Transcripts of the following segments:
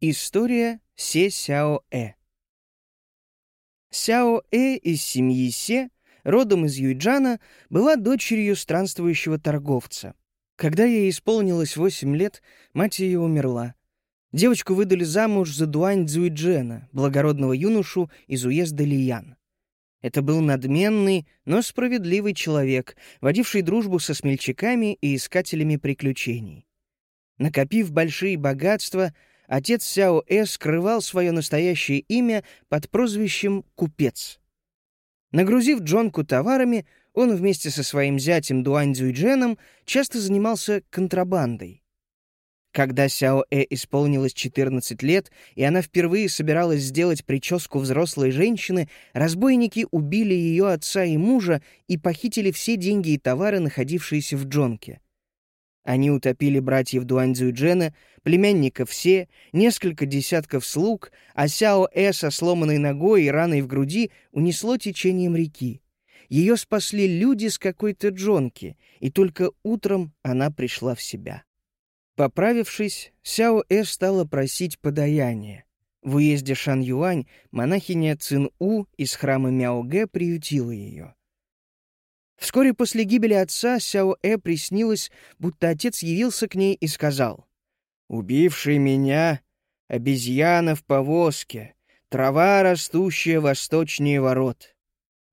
История Се Сяо Э Сяо Э из семьи Се, родом из Юйджана, была дочерью странствующего торговца. Когда ей исполнилось восемь лет, мать ее умерла. Девочку выдали замуж за Дуань Цзуйджена, благородного юношу из уезда Лиян. Это был надменный, но справедливый человек, водивший дружбу со смельчаками и искателями приключений. Накопив большие богатства, отец Сяо Э скрывал свое настоящее имя под прозвищем «Купец». Нагрузив Джонку товарами, он вместе со своим зятем Дуань Цзюйдженом часто занимался контрабандой. Когда Сяо Э исполнилось 14 лет, и она впервые собиралась сделать прическу взрослой женщины, разбойники убили ее отца и мужа и похитили все деньги и товары, находившиеся в Джонке. Они утопили братьев Дуаньцзюджена, племянников Се, несколько десятков слуг, а Сяо Э со сломанной ногой и раной в груди унесло течением реки. Ее спасли люди с какой-то джонки, и только утром она пришла в себя. Поправившись, Сяо Э стала просить подаяние. В уезде Шан-Юань монахиня Цин-У из храма Мяо-Гэ приютила ее. Вскоре после гибели отца Сяо-Э приснилось, будто отец явился к ней и сказал, «Убивший меня — обезьяна в повозке, трава, растущая восточнее ворот».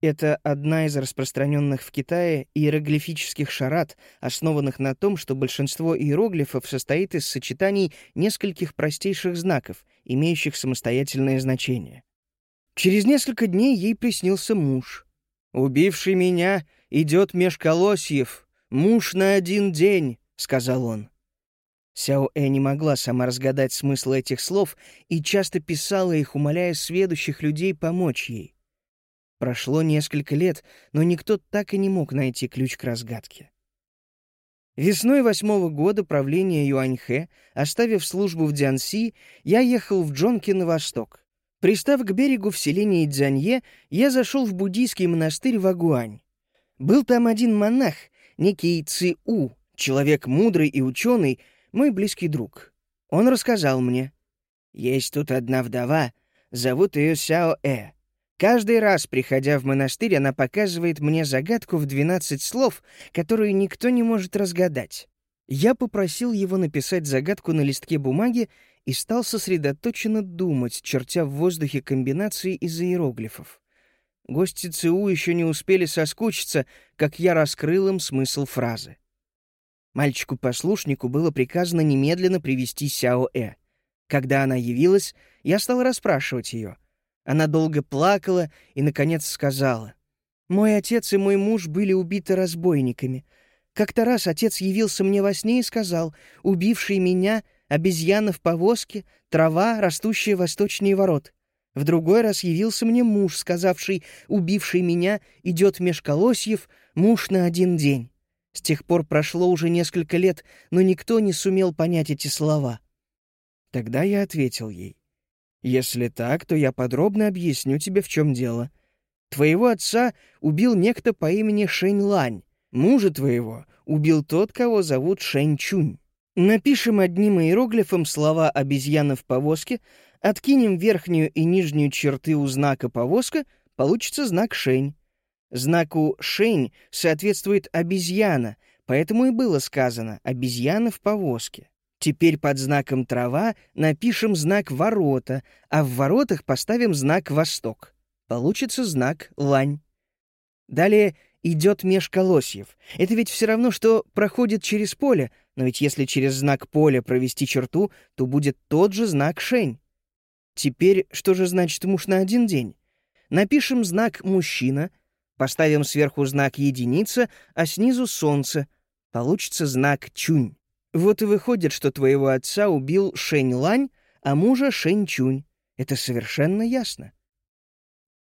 Это одна из распространенных в Китае иероглифических шарат, основанных на том, что большинство иероглифов состоит из сочетаний нескольких простейших знаков, имеющих самостоятельное значение. Через несколько дней ей приснился муж. «Убивший меня идет меж колосьев, муж на один день», — сказал он. Сяо Э не могла сама разгадать смысл этих слов и часто писала их, умоляя сведущих людей помочь ей. Прошло несколько лет, но никто так и не мог найти ключ к разгадке. Весной восьмого года правления Юаньхэ, оставив службу в Дзянси, я ехал в Джонки на восток. Пристав к берегу в селении Дзянье, я зашел в буддийский монастырь Вагуань. Был там один монах, некий Ци-У, человек мудрый и ученый, мой близкий друг. Он рассказал мне. Есть тут одна вдова, зовут ее Сяо-Э. Каждый раз, приходя в монастырь, она показывает мне загадку в 12 слов, которую никто не может разгадать. Я попросил его написать загадку на листке бумаги и стал сосредоточенно думать, чертя в воздухе комбинации из иероглифов. Гости ЦУ еще не успели соскучиться, как я раскрыл им смысл фразы. Мальчику-послушнику было приказано немедленно привести Сяо-Э. Когда она явилась, я стал расспрашивать ее. Она долго плакала и, наконец, сказала. «Мой отец и мой муж были убиты разбойниками. Как-то раз отец явился мне во сне и сказал, убивший меня — обезьяна в повозке, трава, растущая восточнее ворот. В другой раз явился мне муж, сказавший, убивший меня, идет меж колосьев, муж на один день. С тех пор прошло уже несколько лет, но никто не сумел понять эти слова. Тогда я ответил ей. «Если так, то я подробно объясню тебе, в чем дело. Твоего отца убил некто по имени Шэнь Лань. Мужа твоего убил тот, кого зовут Шэнь Чунь. Напишем одним иероглифом слова «обезьяна в повозке», Откинем верхнюю и нижнюю черты у знака повозка, получится знак «шень». Знаку «шень» соответствует обезьяна, поэтому и было сказано «обезьяна в повозке». Теперь под знаком «трава» напишем знак «ворота», а в воротах поставим знак «восток». Получится знак «лань». Далее идет меж. Это ведь все равно, что проходит через поле, но ведь если через знак поля провести черту, то будет тот же знак «шень». Теперь что же значит муж на один день? Напишем знак «мужчина», поставим сверху знак «единица», а снизу «солнце». Получится знак «чунь». Вот и выходит, что твоего отца убил Шэнь Лань, а мужа Шэнь Чунь. Это совершенно ясно.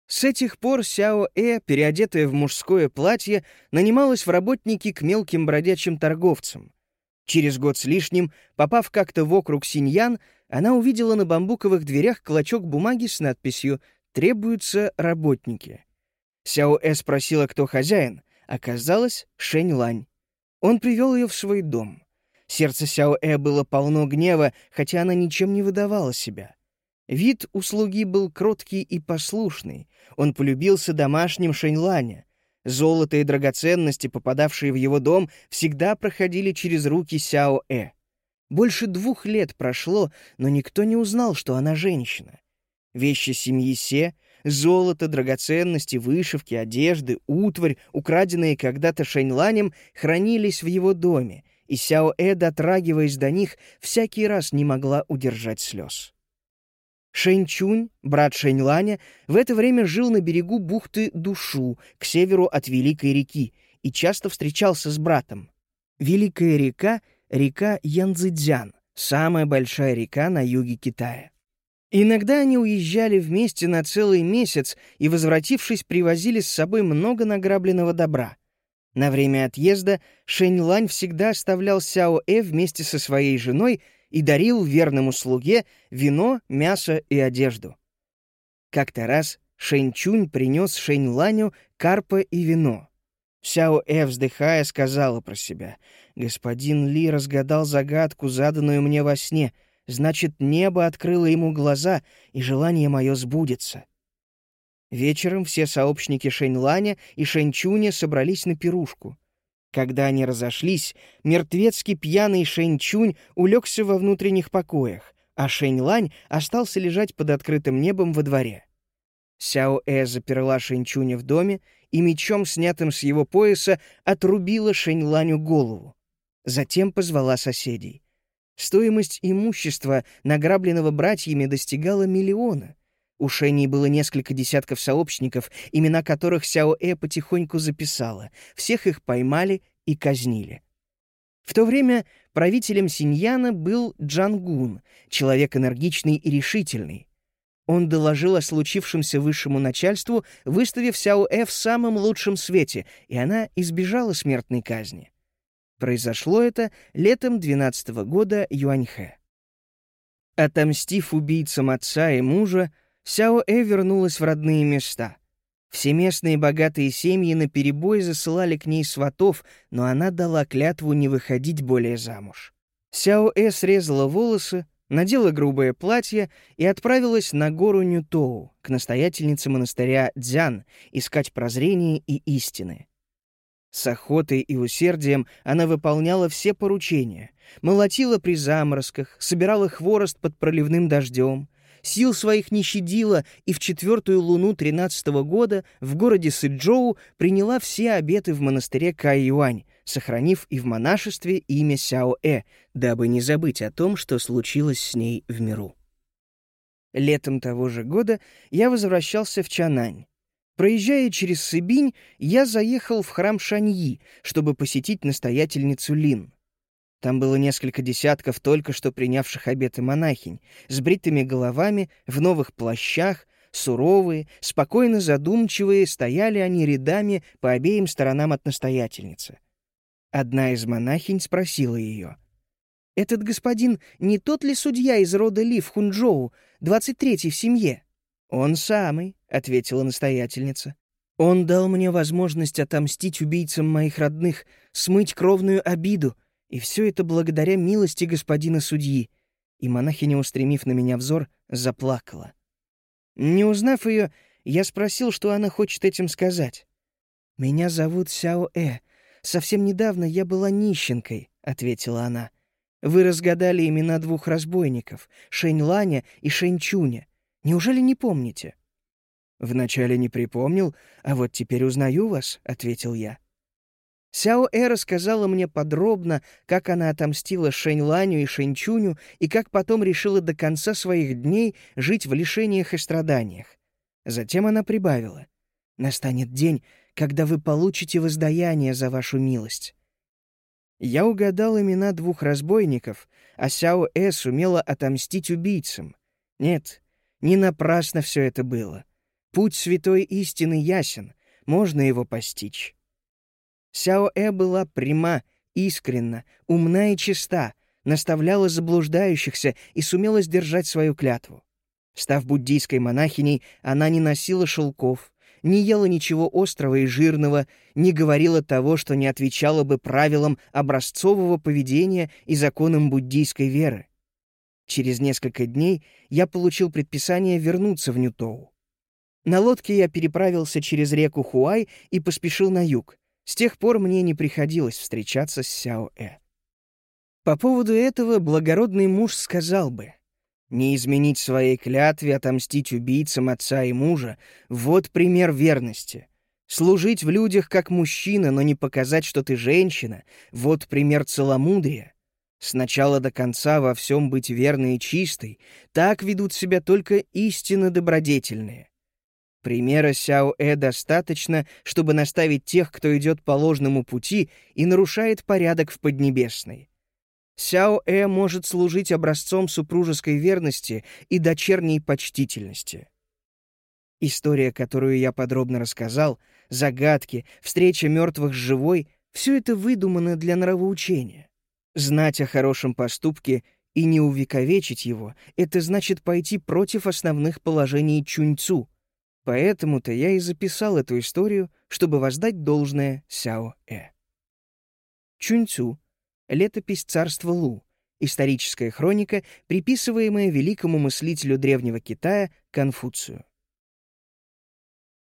С этих пор Сяо Э, переодетая в мужское платье, нанималась в работники к мелким бродячим торговцам. Через год с лишним, попав как-то в округ Синьян, она увидела на бамбуковых дверях клочок бумаги с надписью «Требуются работники». Сяо Э спросила, кто хозяин. Оказалось, Шэнь Лань. Он привел ее в свой дом. Сердце Сяо-Э было полно гнева, хотя она ничем не выдавала себя. Вид у слуги был кроткий и послушный. Он полюбился домашним Шэньланя. Золото и драгоценности, попадавшие в его дом, всегда проходили через руки Сяо-Э. Больше двух лет прошло, но никто не узнал, что она женщина. Вещи семьи Се, золото, драгоценности, вышивки, одежды, утварь, украденные когда-то Шэньланем, хранились в его доме, и Сяо Э, дотрагиваясь до них, всякий раз не могла удержать слез. Шэньчунь, брат Шэньланя, в это время жил на берегу бухты Душу, к северу от Великой реки, и часто встречался с братом. Великая река — река Янцзэцзян, самая большая река на юге Китая. Иногда они уезжали вместе на целый месяц и, возвратившись, привозили с собой много награбленного добра — на время отъезда Шэнь Лань всегда оставлял Сяо Э вместе со своей женой и дарил верному слуге вино, мясо и одежду. Как-то раз Шэнь Чунь принес Шэнь Ланю карпа и вино. Сяо Э, вздыхая, сказала про себя. «Господин Ли разгадал загадку, заданную мне во сне. Значит, небо открыло ему глаза, и желание мое сбудется». Вечером все сообщники Шэньланя и Шэньчуня собрались на пирушку. Когда они разошлись, мертвецкий пьяный Шэньчунь улегся во внутренних покоях, а Шэньлань остался лежать под открытым небом во дворе. Сяо Э заперла Шэньчуня в доме и мечом, снятым с его пояса, отрубила Шэньланю голову. Затем позвала соседей. Стоимость имущества, награбленного братьями, достигала миллиона — у Шенни было несколько десятков сообщников, имена которых Сяо Э потихоньку записала. Всех их поймали и казнили. В то время правителем Синьяна был Джангун, человек энергичный и решительный. Он доложил о случившемся высшему начальству, выставив Сяо Э в самом лучшем свете, и она избежала смертной казни. Произошло это летом 12 -го года Юаньхэ. Отомстив убийцам отца и мужа, Сяо Э вернулась в родные места. Все местные богатые семьи наперебой засылали к ней сватов, но она дала клятву не выходить более замуж. Сяо Э срезала волосы, надела грубое платье и отправилась на гору Нютоу, к настоятельнице монастыря Дзян, искать прозрения и истины. С охотой и усердием она выполняла все поручения, молотила при заморозках, собирала хворост под проливным дождем, сил своих не щадила и в четвертую луну тринадцатого года в городе Сыджоу приняла все обеты в монастыре Кайюань, сохранив и в монашестве имя Сяо-Э, дабы не забыть о том, что случилось с ней в миру. Летом того же года я возвращался в Чанань. Проезжая через Сыбинь, я заехал в храм Шаньи, чтобы посетить настоятельницу Лин — там было несколько десятков только что принявших обеты монахинь, с бритыми головами, в новых плащах, суровые, спокойно задумчивые, стояли они рядами по обеим сторонам от настоятельницы. Одна из монахинь спросила ее. «Этот господин не тот ли судья из рода Ли в Хунчжоу, двадцать третий в семье?» «Он самый», — ответила настоятельница. «Он дал мне возможность отомстить убийцам моих родных, смыть кровную обиду, и все это благодаря милости господина судьи. И монахиня, устремив на меня взор, заплакала. Не узнав ее, я спросил, что она хочет этим сказать. «Меня зовут Сяо Э. Совсем недавно я была нищенкой», — ответила она. «Вы разгадали имена двух разбойников — Шэнь Ланя и Шэнь Чуня. Неужели не помните?» «Вначале не припомнил, а вот теперь узнаю вас», — ответил я. Сяо Э рассказала мне подробно, как она отомстила Шэнь Ланю и Шэнь Чуню и как потом решила до конца своих дней жить в лишениях и страданиях. Затем она прибавила. «Настанет день, когда вы получите воздаяние за вашу милость». Я угадал имена двух разбойников, а Сяо Э сумела отомстить убийцам. Нет, не напрасно все это было. Путь святой истины ясен, можно его постичь. Сяо-э была пряма, искренна, умна и чиста, наставляла заблуждающихся и сумела сдержать свою клятву. Став буддийской монахиней, она не носила шелков, не ела ничего острого и жирного, не говорила того, что не отвечало бы правилам образцового поведения и законам буддийской веры. Через несколько дней я получил предписание вернуться в Нютоу. На лодке я переправился через реку Хуай и поспешил на юг. С тех пор мне не приходилось встречаться с Сяо-Э. По поводу этого благородный муж сказал бы, «Не изменить своей клятве, отомстить убийцам отца и мужа — вот пример верности. Служить в людях как мужчина, но не показать, что ты женщина — вот пример целомудрия. С начала до конца во всем быть верной и чистой, так ведут себя только истинно добродетельные. Примера Сяо-Э достаточно, чтобы наставить тех, кто идет по ложному пути и нарушает порядок в Поднебесной. Сяо-Э может служить образцом супружеской верности и дочерней почтительности. История, которую я подробно рассказал, загадки, встреча мертвых с живой — все это выдумано для нравоучения. Знать о хорошем поступке и не увековечить его — это значит пойти против основных положений Чуньцу. Поэтому-то я и записал эту историю, чтобы воздать должное Сяо-Э. Чуньцу — летопись царства Лу, историческая хроника, приписываемая великому мыслителю древнего Китая Конфуцию.